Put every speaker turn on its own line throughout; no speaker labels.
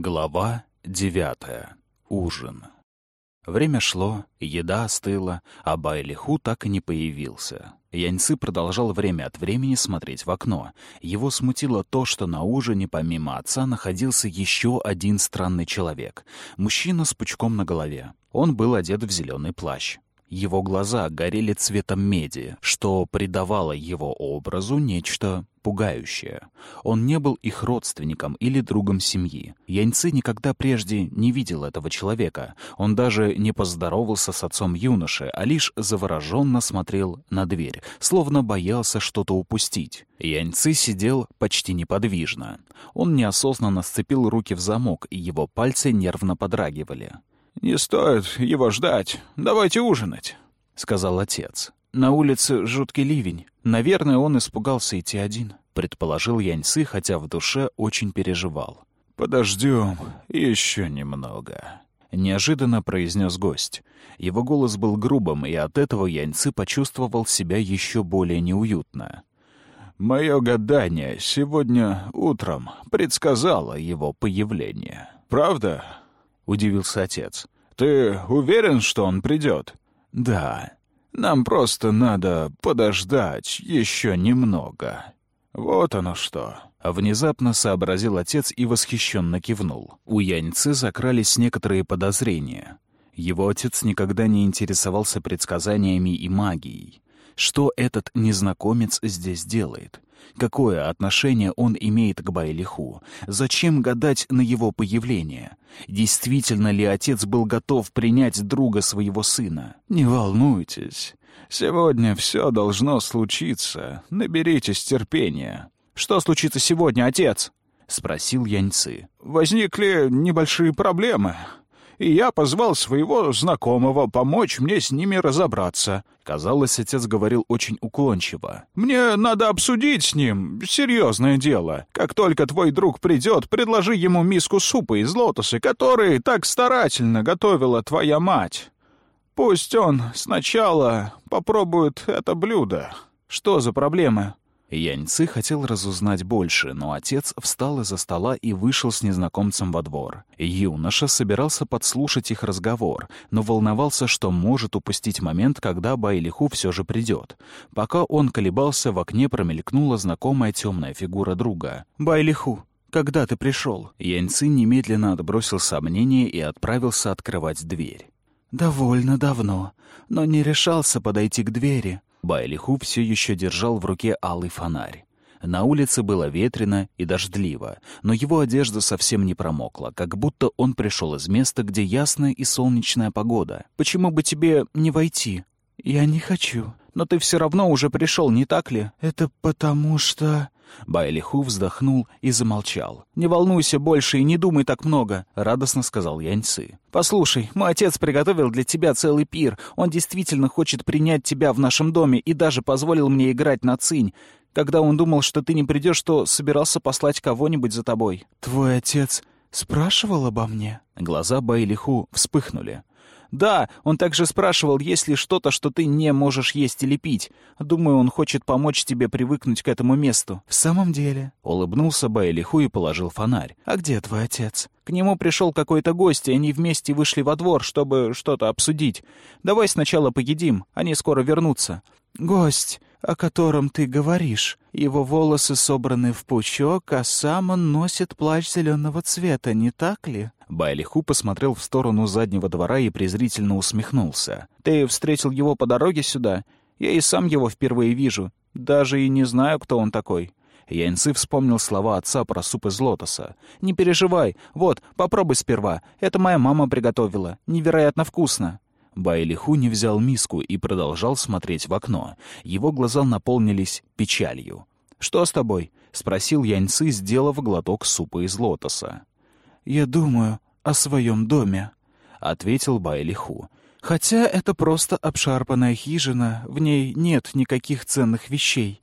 Глава девятая. Ужин. Время шло, еда остыла, а Байлиху так и не появился. Яньцы продолжал время от времени смотреть в окно. Его смутило то, что на ужине помимо отца находился еще один странный человек. Мужчина с пучком на голове. Он был одет в зеленый плащ. Его глаза горели цветом меди, что придавало его образу нечто пугающее. Он не был их родственником или другом семьи. Яньцы никогда прежде не видел этого человека. Он даже не поздоровался с отцом юноши, а лишь завороженно смотрел на дверь, словно боялся что-то упустить. Яньцы сидел почти неподвижно. Он неосознанно сцепил руки в замок, и его пальцы нервно подрагивали.
«Не стоит его ждать. Давайте ужинать», — сказал отец.
«На улице жуткий ливень. Наверное, он испугался идти один», — предположил Яньцы, хотя в душе очень переживал.
«Подождем еще немного», —
неожиданно произнес гость. Его голос был грубым, и от этого Яньцы почувствовал себя еще более неуютно.
«Мое гадание сегодня утром предсказало его появление. Правда?» Удивился отец. «Ты уверен, что он придет?» «Да. Нам просто надо подождать еще немного. Вот оно что».
Внезапно сообразил отец и восхищенно кивнул. У Яньцы закрались некоторые подозрения. Его отец никогда не интересовался предсказаниями и магией. Что этот незнакомец здесь делает? Какое отношение он имеет к Байлиху? Зачем гадать на его появление? Действительно ли отец был готов принять друга своего сына?
«Не волнуйтесь. Сегодня все должно случиться. Наберитесь терпения».
«Что случится сегодня, отец?» — спросил Яньцы.
«Возникли небольшие проблемы и я позвал своего знакомого помочь мне с ними разобраться.
Казалось, отец говорил очень уклончиво.
«Мне надо обсудить с ним. Серьезное дело. Как только твой друг придет, предложи ему миску супа из лотоса, который так старательно готовила твоя мать. Пусть он сначала попробует это блюдо».
«Что за проблема?» Яньцы хотел разузнать больше, но отец встал из-за стола и вышел с незнакомцем во двор. Юноша собирался подслушать их разговор, но волновался, что может упустить момент, когда Байлиху все же придет. Пока он колебался, в окне промелькнула знакомая темная фигура друга. «Байлиху, когда ты пришел?» Яньцы немедленно отбросил сомнения и отправился открывать дверь.
«Довольно давно, но не решался подойти к двери»,
Байлиху все еще держал в руке алый фонарь. На улице было ветрено и дождливо, но его одежда совсем не промокла, как будто он пришел из места, где ясная и солнечная погода. «Почему бы тебе не войти?»
«Я не хочу».
«Но ты все равно уже пришел, не так ли?»
«Это потому что...»
Байлиху вздохнул и замолчал. «Не волнуйся больше и не думай так много», — радостно сказал Яньцы. «Послушай, мой отец приготовил для тебя целый пир. Он действительно хочет принять тебя в нашем доме и даже позволил мне играть на цинь. Когда он думал, что ты не придешь, то собирался послать кого-нибудь за тобой».
«Твой отец спрашивал обо мне?»
Глаза Байлиху вспыхнули. «Да, он также спрашивал, есть ли что-то, что ты не можешь есть или пить. Думаю, он хочет помочь тебе привыкнуть к этому месту».
«В самом деле?»
— улыбнулся Байлиху и положил фонарь.
«А где твой отец?»
«К нему пришел какой-то гость, и они вместе вышли во двор, чтобы что-то обсудить. Давай сначала поедим, они скоро вернутся».
«Гость, о котором ты говоришь. Его волосы собраны в пучок, а сам он носит плащ зеленого цвета, не так ли?»
Байлиху посмотрел в сторону заднего двора и презрительно усмехнулся. «Ты встретил его по дороге сюда? Я и сам его впервые вижу. Даже и не знаю, кто он такой». Яньцы вспомнил слова отца про суп из лотоса. «Не переживай. Вот, попробуй сперва. Это моя мама приготовила. Невероятно вкусно». Байлиху не взял миску и продолжал смотреть в окно. Его глаза наполнились печалью. «Что с тобой?» — спросил Яньцы, сделав глоток супа из лотоса.
«Я думаю о своем доме», — ответил Байлиху. «Хотя это просто обшарпанная хижина, в ней нет никаких ценных вещей.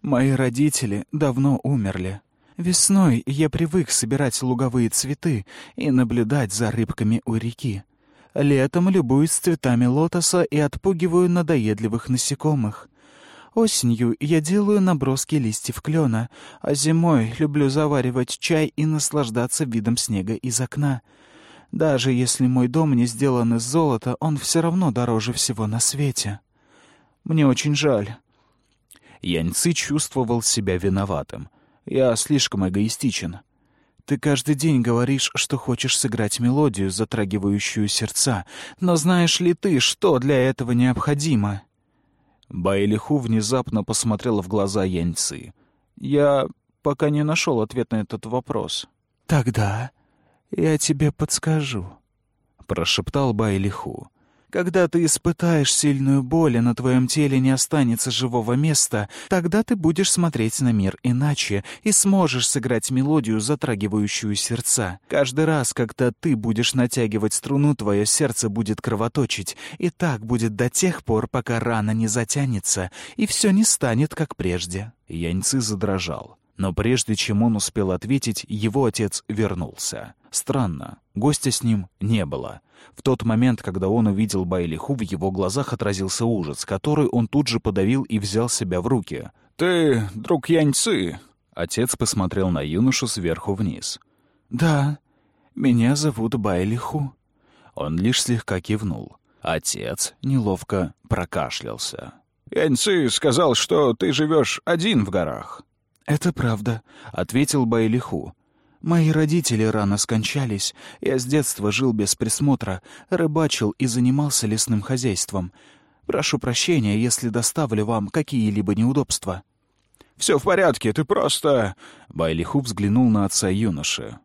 Мои родители давно умерли. Весной я привык собирать луговые цветы и наблюдать за рыбками у реки. Летом любуюсь цветами лотоса и отпугиваю надоедливых насекомых. Осенью я делаю наброски листьев клена, а зимой люблю заваривать чай и наслаждаться видом снега из окна. Даже если мой дом не сделан из золота, он все равно дороже всего на свете. Мне очень жаль».
Яньцы чувствовал себя виноватым. «Я слишком эгоистичен».
Ты каждый день говоришь, что хочешь сыграть мелодию, затрагивающую сердца, но знаешь ли ты, что для этого необходимо?»
Байлиху внезапно посмотрела в глаза Яньцы.
«Я пока не нашел ответ на этот вопрос».
«Тогда я тебе подскажу», — прошептал Байлиху. Когда ты испытаешь сильную боль, и на твоем теле не останется живого места, тогда ты будешь смотреть на мир иначе и сможешь сыграть мелодию, затрагивающую сердца. Каждый раз, когда ты будешь натягивать струну, твое сердце будет кровоточить, и так будет до тех пор, пока рана не затянется, и все не станет, как прежде».
Яньцы задрожал. Но прежде чем он успел ответить, его отец вернулся. Странно, гостя с ним не было. В тот момент, когда он увидел Байлиху, в его глазах отразился ужас, который он тут же подавил и взял себя в руки.
«Ты друг Яньцы?»
Отец посмотрел на юношу сверху вниз.
«Да, меня зовут Байлиху».
Он лишь слегка кивнул. Отец неловко прокашлялся.
«Яньцы сказал, что ты живешь один в горах».
«Это правда», — ответил Байлиху. «Мои родители рано скончались. Я с детства жил без присмотра, рыбачил и занимался лесным хозяйством. Прошу прощения, если доставлю вам какие-либо неудобства».
«Все в порядке, ты просто...»
Байлиху взглянул на отца юноши.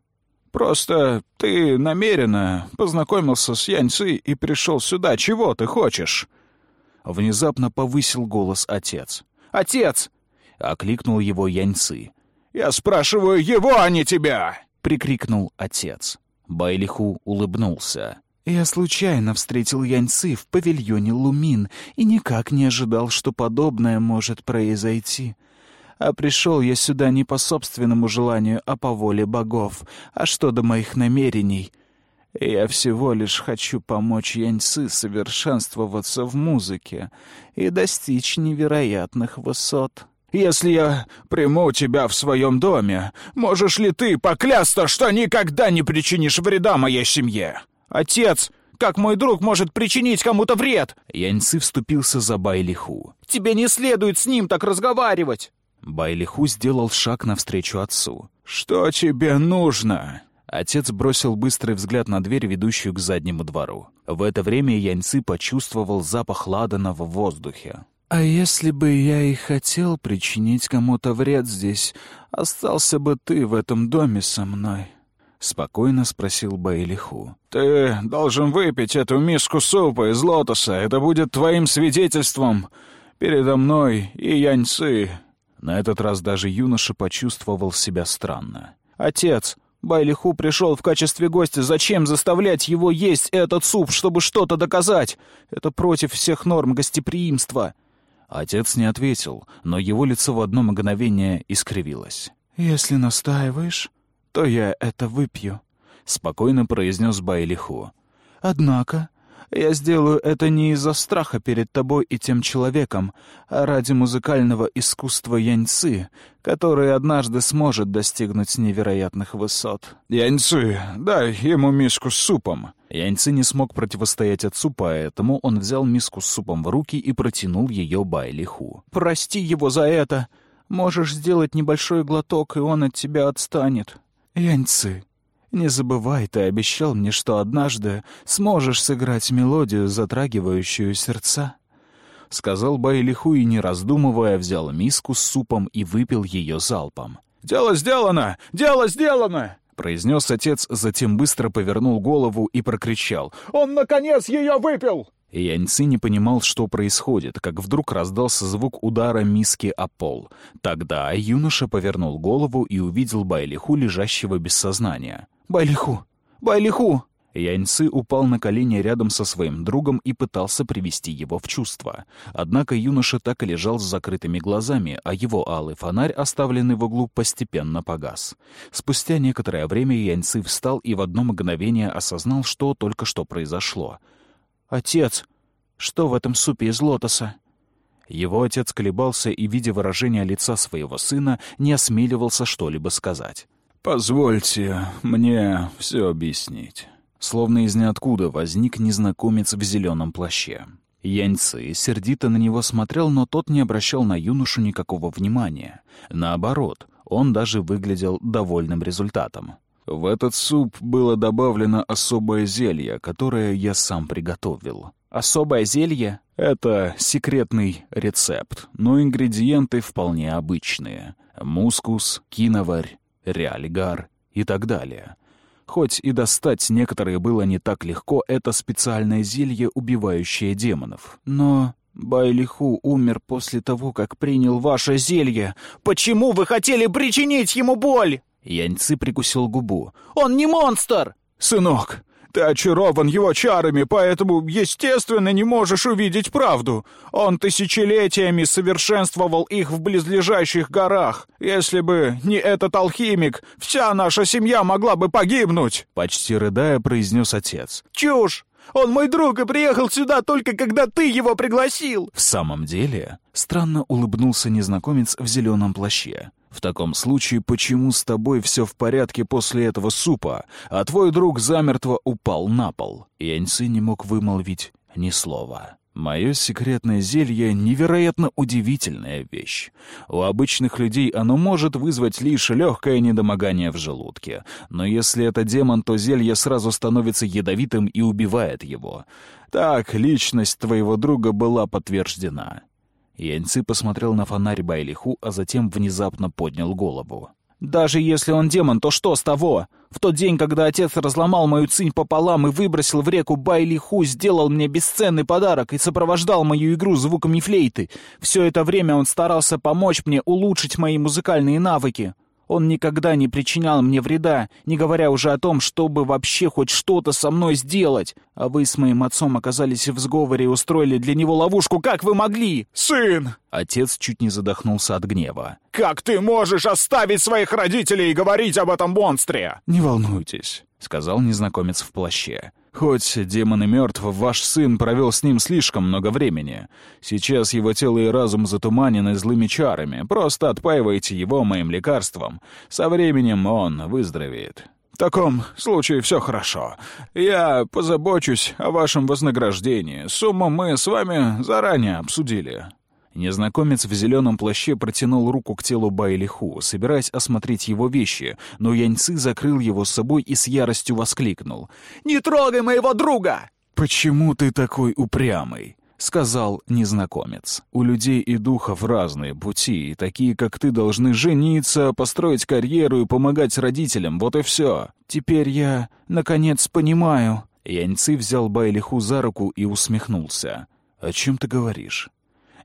«Просто ты намеренно познакомился с Яньци и пришел сюда. Чего ты хочешь?»
Внезапно повысил голос отец.
«Отец!»
— окликнул его Яньцы.
«Я спрашиваю его, а не тебя!»
— прикрикнул отец. Байлиху улыбнулся.
«Я случайно встретил Яньцы в павильоне Лумин и никак не ожидал, что подобное может произойти. А пришел я сюда не по собственному желанию, а по воле богов. А что до моих намерений?» Я всего лишь хочу помочь Яньцы совершенствоваться в музыке и достичь невероятных высот.
Если я приму тебя в своем доме, можешь ли ты поклясться, что никогда не причинишь вреда моей семье? Отец, как мой друг может причинить кому-то вред?»
Яньцы вступился за Байлиху.
«Тебе не следует с ним так разговаривать!»
Байлиху сделал шаг навстречу отцу.
«Что тебе нужно?»
Отец бросил быстрый взгляд на дверь, ведущую к заднему двору. В это время Яньцы почувствовал запах ладана в воздухе.
«А если бы я и хотел причинить кому-то вред здесь, остался бы ты в этом доме со мной?» — спокойно спросил Бейлиху.
«Ты должен выпить эту миску супа из лотоса. Это будет твоим свидетельством передо мной и Яньцы».
На этот раз даже юноша почувствовал себя странно.
«Отец, Байлиху пришел в качестве гостя. Зачем заставлять его есть этот суп, чтобы что-то доказать? Это против всех норм гостеприимства».
Отец не ответил, но его лицо в одно мгновение искривилось.
«Если настаиваешь, то я это выпью», — спокойно произнес Байлиху. «Однако я сделаю это не из-за страха перед тобой и тем человеком, а ради музыкального искусства Яньцы, который однажды сможет достигнуть невероятных высот».
«Яньцы, дай ему миску с супом».
Яньцы не смог противостоять отцу, поэтому он взял миску с супом в руки и протянул ее Байлиху.
«Прости его за это. Можешь сделать небольшой глоток, и он от тебя отстанет».
«Яньцы, не забывай, ты обещал мне, что однажды сможешь сыграть мелодию, затрагивающую сердца».
— сказал Байлиху и, не раздумывая, взял миску с супом и выпил ее залпом.
«Дело сделано! Дело сделано!»
— произнес отец, затем быстро повернул голову и прокричал.
«Он, наконец, ее выпил!»
Яньцы не понимал, что происходит, как вдруг раздался звук удара миски о пол. Тогда юноша повернул голову и увидел Байлиху, лежащего без сознания.
«Байлиху! Байлиху!»
Яньцы упал на колени рядом со своим другом и пытался привести его в чувство. Однако юноша так и лежал с закрытыми глазами, а его алый фонарь, оставленный в углу, постепенно погас. Спустя некоторое время Яньцы встал и в одно мгновение осознал, что только что произошло.
«Отец, что в этом супе из лотоса?»
Его отец колебался и, видя выражение лица своего сына, не осмеливался что-либо сказать.
«Позвольте мне все объяснить».
Словно из ниоткуда возник незнакомец в зеленом плаще. Яньцы сердито на него смотрел, но тот не обращал на юношу никакого внимания. Наоборот, он даже выглядел довольным результатом.
В этот суп было добавлено особое зелье, которое я сам приготовил.
Особое зелье?
Это секретный рецепт, но ингредиенты вполне обычные. Мускус, киноварь, реалигар и так далее. Хоть и достать некоторые было не так легко, это специальное зелье, убивающее демонов.
Но Байлиху умер после того, как принял ваше зелье. Почему вы хотели причинить ему боль? Яньцы прикусил губу. «Он не монстр!»
«Сынок, ты очарован его чарами, поэтому, естественно, не можешь увидеть правду. Он тысячелетиями совершенствовал их в близлежащих горах. Если бы не этот алхимик, вся наша семья могла бы погибнуть!»
Почти рыдая, произнес отец.
«Чушь! Он мой друг и приехал сюда только когда ты его пригласил!»
«В самом деле?» Странно улыбнулся незнакомец в зеленом плаще. В таком случае, почему с тобой все в порядке после этого супа, а твой друг замертво упал на пол? Яньцы не мог вымолвить ни слова. Мое секретное зелье — невероятно удивительная вещь. У обычных людей оно может вызвать лишь легкое недомогание в желудке. Но если это демон, то зелье сразу становится ядовитым и убивает его. Так, личность твоего друга была подтверждена. Яньцы посмотрел на фонарь Байлиху, а затем внезапно поднял голову. «Даже если он демон, то что с того? В тот день, когда отец разломал мою цинь пополам и выбросил в реку Байлиху, сделал мне бесценный подарок и сопровождал мою игру звуками флейты. Все это время он старался помочь мне улучшить мои музыкальные навыки. Он никогда не причинял мне вреда, не говоря уже о том, чтобы вообще хоть что-то со мной сделать. А вы с моим отцом оказались в сговоре и устроили для него ловушку. Как вы могли?»
«Сын!»
Отец чуть не задохнулся от гнева.
«Как ты можешь оставить своих родителей и говорить об этом монстре?»
«Не волнуйтесь», — сказал незнакомец в плаще. Хоть демон и мертв, ваш сын провел с ним слишком много времени. Сейчас его тело и разум затуманены злыми чарами. Просто отпаивайте его моим лекарством. Со временем он выздоровеет.
В таком случае все хорошо. Я позабочусь о вашем вознаграждении. Сумму мы с вами заранее обсудили.
Незнакомец в зеленом плаще протянул руку к телу Байлиху, собираясь осмотреть его вещи, но Яньцы закрыл его с собой и с яростью воскликнул.
«Не трогай моего друга!»
«Почему ты такой упрямый?» — сказал незнакомец. «У людей и духов разные пути, и такие, как ты, должны жениться, построить карьеру и помогать родителям, вот и все. Теперь я, наконец, понимаю». Яньцы взял Байлиху за руку и усмехнулся. «О чем ты говоришь?»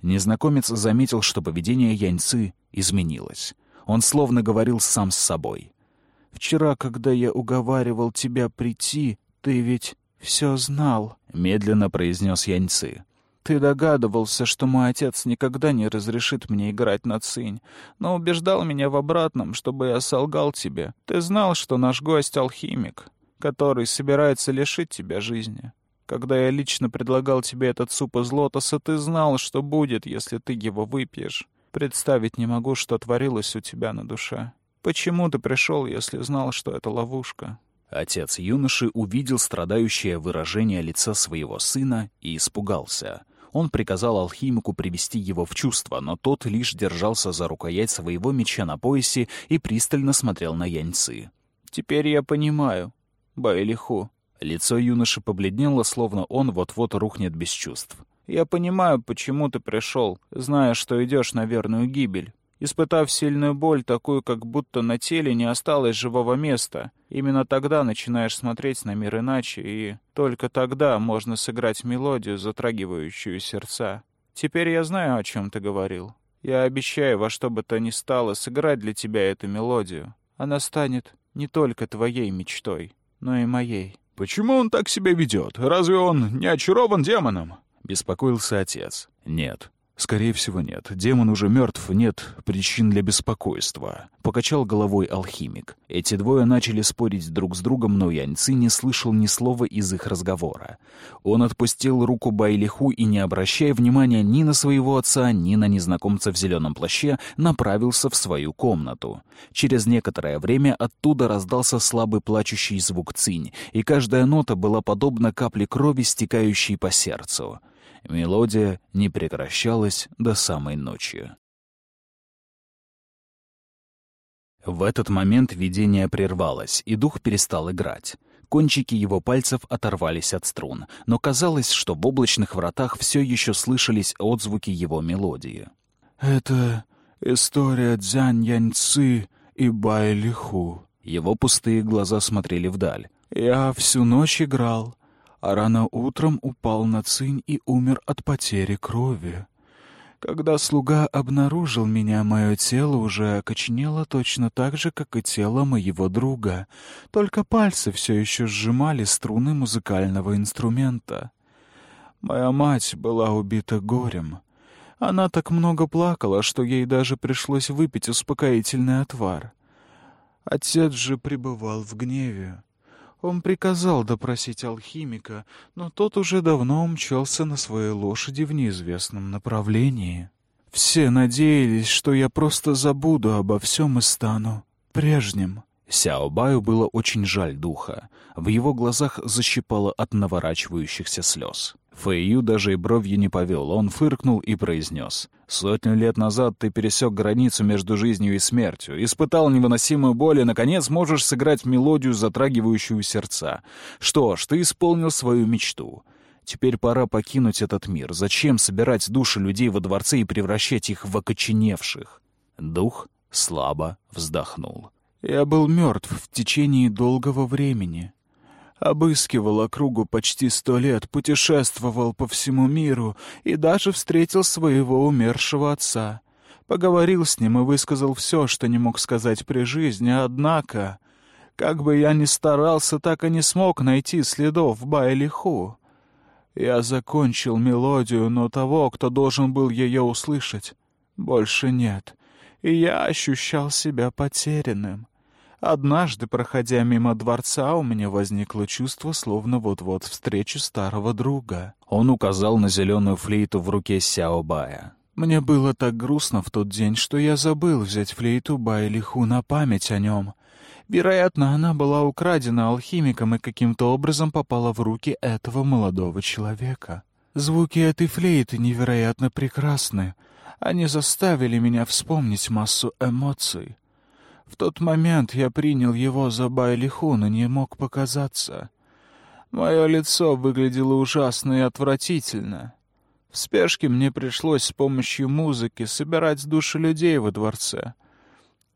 Незнакомец заметил, что поведение Яньцы изменилось. Он словно говорил сам с собой. «Вчера, когда я уговаривал тебя прийти, ты ведь все знал», — медленно произнес Яньцы. «Ты догадывался, что мой отец никогда не разрешит мне играть на цинь, но убеждал меня в обратном, чтобы я солгал тебе. Ты знал, что наш гость — алхимик, который собирается лишить тебя жизни. Когда я лично предлагал тебе этот суп из лотоса, ты знал, что будет, если ты его выпьешь. Представить не могу, что творилось у тебя на душе. Почему ты пришел, если знал, что это ловушка?» Отец юноши увидел страдающее выражение лица своего сына и испугался. Он приказал алхимику привести его в чувство, но тот лишь держался за рукоять своего меча на поясе и пристально смотрел на Яньцы. «Теперь я понимаю, Байлиху», Лицо юноши побледнело, словно он вот-вот рухнет без чувств. «Я понимаю, почему ты пришел, зная, что идешь на верную гибель. Испытав сильную боль, такую, как будто на теле не осталось живого места, именно тогда начинаешь смотреть на мир иначе, и только тогда можно сыграть мелодию, затрагивающую сердца. Теперь я знаю, о чем ты говорил. Я обещаю во что бы то ни стало сыграть для тебя эту мелодию. Она станет не только твоей мечтой, но и моей».
«Почему он так себя ведет? Разве он не очарован демоном?»
— беспокоился отец. «Нет», — «Скорее всего, нет. Демон уже мертв, нет причин для беспокойства», — покачал головой алхимик. Эти двое начали спорить друг с другом, но Яньцы не слышал ни слова из их разговора. Он отпустил руку Байлиху и, не обращая внимания ни на своего отца, ни на незнакомца в зеленом плаще, направился в свою комнату. Через некоторое время оттуда раздался слабый плачущий звук цинь, и каждая нота была подобна капле крови, стекающей по сердцу. Мелодия не прекращалась до самой ночи. В этот момент видение прервалось, и дух перестал играть. Кончики его пальцев оторвались от струн, но казалось, что в облачных вратах все еще слышались отзвуки его мелодии.
«Это история Дзянь Яньцы и Бай Лиху».
Его пустые глаза смотрели вдаль.
«Я всю ночь играл, а рано утром упал на цинь и умер от потери крови. Когда слуга обнаружил меня, мое тело уже окоченело точно так же, как и тело моего друга, только пальцы все еще сжимали струны музыкального инструмента. Моя мать была убита горем. Она так много плакала, что ей даже пришлось выпить успокоительный отвар. Отец же пребывал в гневе. Он приказал допросить алхимика, но тот уже давно умчался на своей лошади в неизвестном направлении. Все надеялись, что я просто забуду обо всем и стану прежним.
Сяо Баю было очень жаль духа. В его глазах защипало от наворачивающихся слез. Фэйю даже и бровью не повел. Он фыркнул и произнес. «Сотню лет назад ты пересек границу между жизнью и смертью, испытал невыносимую боль и, наконец, можешь сыграть мелодию, затрагивающую сердца. Что ж, ты исполнил свою мечту. Теперь пора покинуть этот мир. Зачем собирать души людей во дворце и превращать их в окоченевших?» Дух слабо вздохнул.
«Я был мертв в течение долгого времени». Обыскивал округу почти сто лет, путешествовал по всему миру и даже встретил своего умершего отца. Поговорил с ним и высказал все, что не мог сказать при жизни, однако... Как бы я ни старался, так и не смог найти следов Байлиху. Я закончил мелодию, но того, кто должен был ее услышать, больше нет. И я ощущал себя потерянным. Однажды, проходя мимо дворца, у меня возникло чувство, словно вот-вот встречу старого друга.
Он указал на зеленую флейту в руке Сяобая.
Мне было так грустно в тот день, что я забыл взять флейту Байлиху на память о нем. Вероятно, она была украдена алхимиком и каким-то образом попала в руки этого молодого человека. Звуки этой флейты невероятно прекрасны. Они заставили меня вспомнить массу эмоций. В тот момент я принял его за Байлиху, но не мог показаться. Мое лицо выглядело ужасно и отвратительно. В спешке мне пришлось с помощью музыки собирать души людей во дворце.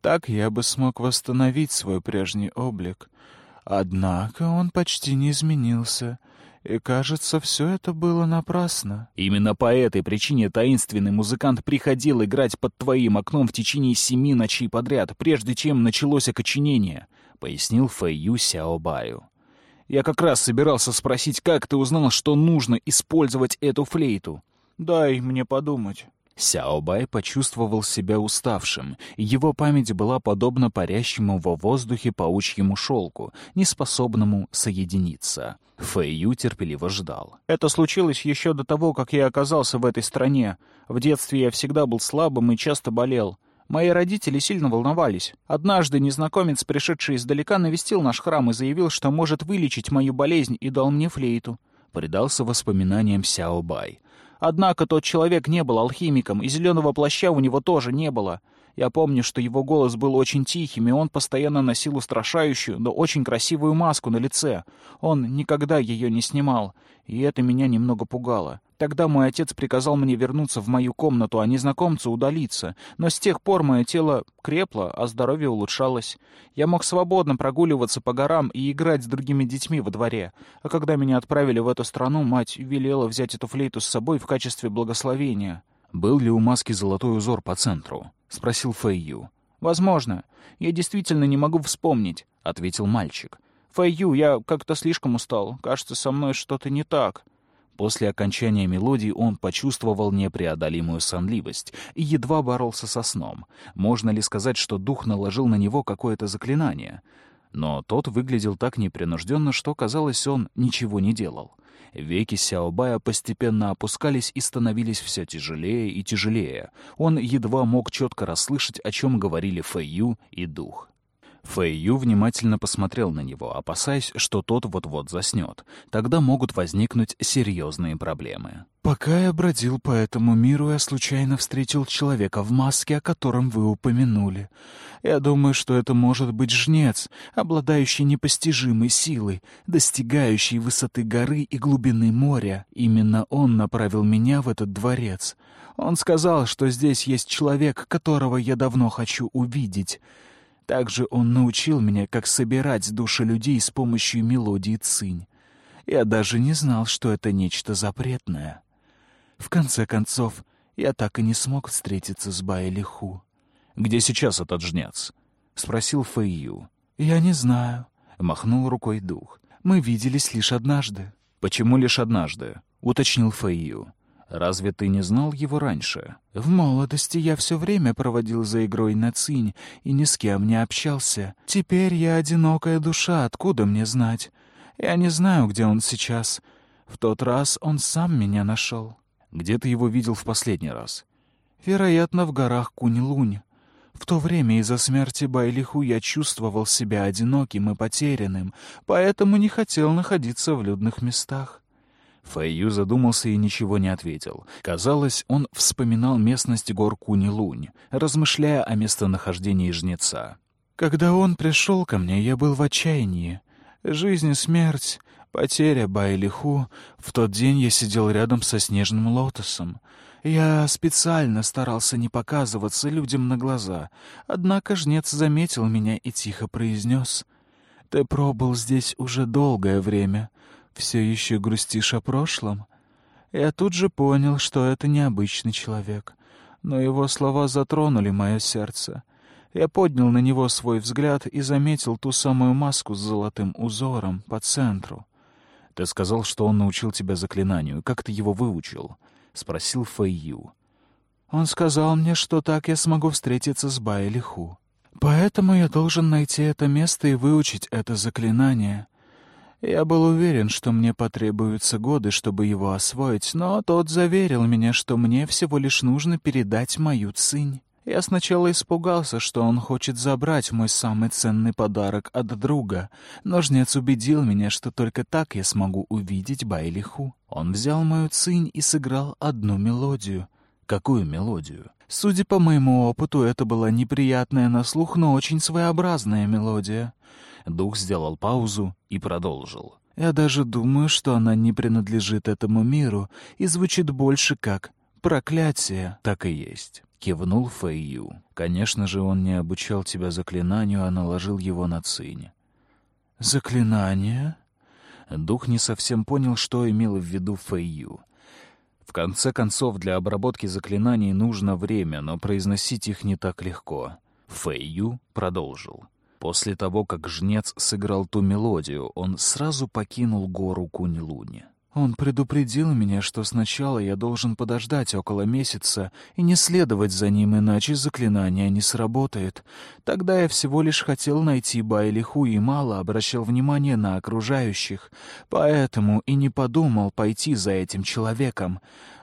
Так я бы смог восстановить свой прежний облик. Однако он почти не изменился — и, кажется, все это было напрасно.
Именно по этой причине таинственный музыкант приходил играть под твоим окном в течение семи ночей подряд, прежде чем началось окоченение, — пояснил Фэйю Сяобаю. Я как раз собирался спросить, как ты узнал, что нужно использовать эту флейту?
Дай мне подумать.
Сяобай почувствовал себя уставшим, и его память была подобна парящему во воздухе паучьему шелку, неспособному соединиться. Фэйю терпеливо ждал.
«Это случилось еще до того, как я оказался в этой стране. В детстве я всегда был слабым и часто болел. Мои родители сильно волновались. Однажды незнакомец, пришедший издалека, навестил наш храм и заявил, что может вылечить мою болезнь, и дал мне флейту.
Предался воспоминаниям Сяобай.
Однако тот человек не был алхимиком, и зеленого плаща у него тоже не было. Я помню, что его голос был очень тихим, и он постоянно носил устрашающую, но очень красивую маску на лице. Он никогда ее не снимал, и это меня немного пугало. Тогда мой отец приказал мне вернуться в мою комнату, а незнакомцу удалиться. Но с тех пор мое тело крепло, а здоровье улучшалось. Я мог свободно прогуливаться по горам и играть с другими детьми во дворе. А когда меня отправили в эту страну, мать велела взять эту флейту с собой в качестве благословения.
«Был ли у маски золотой узор по центру?» — спросил Фэйю.
«Возможно. Я действительно не могу вспомнить», — ответил мальчик. «Фэйю, я как-то слишком устал. Кажется, со мной что-то не так».
После окончания мелодии он почувствовал непреодолимую сонливость и едва боролся со сном. Можно ли сказать, что дух наложил на него какое-то заклинание? Но тот выглядел так непринужденно, что, казалось, он ничего не делал. Веки Сяобая постепенно опускались и становились все тяжелее и тяжелее. Он едва мог четко расслышать, о чем говорили Фэйю и дух. Фэйю внимательно посмотрел на него, опасаясь, что тот вот-вот заснет. Тогда могут возникнуть серьезные проблемы.
«Пока я бродил по этому миру, я случайно встретил человека в маске, о котором вы упомянули. Я думаю, что это может быть жнец, обладающий непостижимой силой, достигающий высоты горы и глубины моря. Именно он направил меня в этот дворец. Он сказал, что здесь есть человек, которого я давно хочу увидеть». Также он научил меня, как собирать души людей с помощью мелодии цинь. Я даже не знал, что это нечто запретное. В конце концов, я так и не смог встретиться с Байлиху.
«Где сейчас этот жнец?» — спросил Фэйю.
«Я не знаю», — махнул рукой дух. «Мы виделись лишь однажды».
«Почему лишь однажды?» — уточнил Фэйю. Разве ты не знал его раньше?
В молодости я все время проводил за игрой на цинь и ни с кем не общался. Теперь я одинокая душа, откуда мне знать? Я не знаю, где он сейчас. В тот раз он сам меня нашел.
Где ты его видел в последний раз?
Вероятно, в горах Кунь-Лунь. В то время из-за смерти Байлиху я чувствовал себя одиноким и потерянным, поэтому не хотел находиться в людных местах.
Фэйю задумался и ничего не ответил. Казалось, он вспоминал местность гор Куни-Лунь, размышляя о местонахождении жнеца.
«Когда он пришел ко мне, я был в отчаянии. Жизнь и смерть, потеря Байлиху. В тот день я сидел рядом со снежным лотосом. Я специально старался не показываться людям на глаза, однако жнец заметил меня и тихо произнес. «Ты пробыл здесь уже долгое время» все еще грустишь о прошлом?» Я тут же понял, что это необычный человек, но его слова затронули мое сердце. Я поднял на него свой взгляд и заметил ту самую маску с золотым узором по центру.
«Ты сказал, что он научил тебя заклинанию. Как ты его выучил?» — спросил Фэйю.
«Он сказал мне, что так я смогу встретиться с Байлиху. Поэтому я должен найти это место и выучить это заклинание. Я был уверен, что мне потребуются годы, чтобы его освоить, но тот заверил меня, что мне всего лишь нужно передать мою цинь. Я сначала испугался, что он хочет забрать мой самый ценный подарок от друга, но жнец убедил меня, что только так я смогу увидеть Байлиху. Он взял мою цинь и сыграл одну мелодию.
Какую мелодию?
Судя по моему опыту, это была неприятная на слух, но очень своеобразная мелодия.
Дух сделал паузу и продолжил.
«Я даже думаю, что она не принадлежит этому миру и звучит больше как проклятие».
«Так и есть», — кивнул Фэйю. «Конечно же, он не обучал тебя заклинанию, а наложил его на цинь».
«Заклинание?»
Дух не совсем понял, что имел в виду Фэйю. В конце концов, для обработки заклинаний нужно время, но произносить их не так легко. Фэйю продолжил. После того, как жнец сыграл ту мелодию, он сразу покинул гору Кунь-Лунь.
Он предупредил меня, что сначала я должен подождать около месяца и не следовать за ним, иначе заклинание не сработает. Тогда я всего лишь хотел найти Байлиху и мало обращал внимание на окружающих, поэтому и не подумал пойти за этим человеком.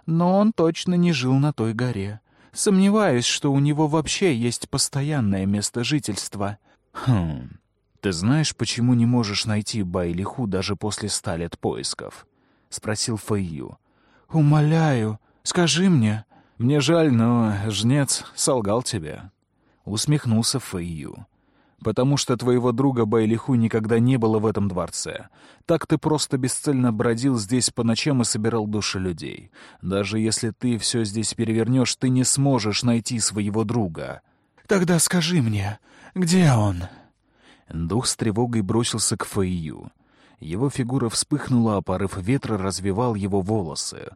Но он точно не жил на той горе. Сомневаюсь, что у него вообще есть постоянное место жительства.
«Хм... Ты знаешь, почему не можешь найти Байлиху даже после ста лет поисков?» — спросил Фэйю.
«Умоляю, скажи мне».
«Мне жаль, но жнец солгал тебе», — усмехнулся Фэйю. «Потому что твоего друга Байлиху никогда не было в этом дворце. Так ты просто бесцельно бродил здесь по ночам и собирал души людей. Даже если ты все здесь перевернешь, ты не сможешь найти своего друга».
«Тогда скажи мне, где он?»
Дух с тревогой бросился к Фэйю. Его фигура вспыхнула, а порыв ветра развивал его волосы.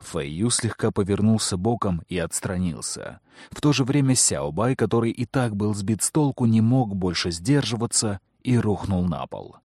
Фэйю слегка повернулся боком и отстранился. В то же время Сяобай, который и так был сбит с толку, не мог больше сдерживаться и рухнул на пол.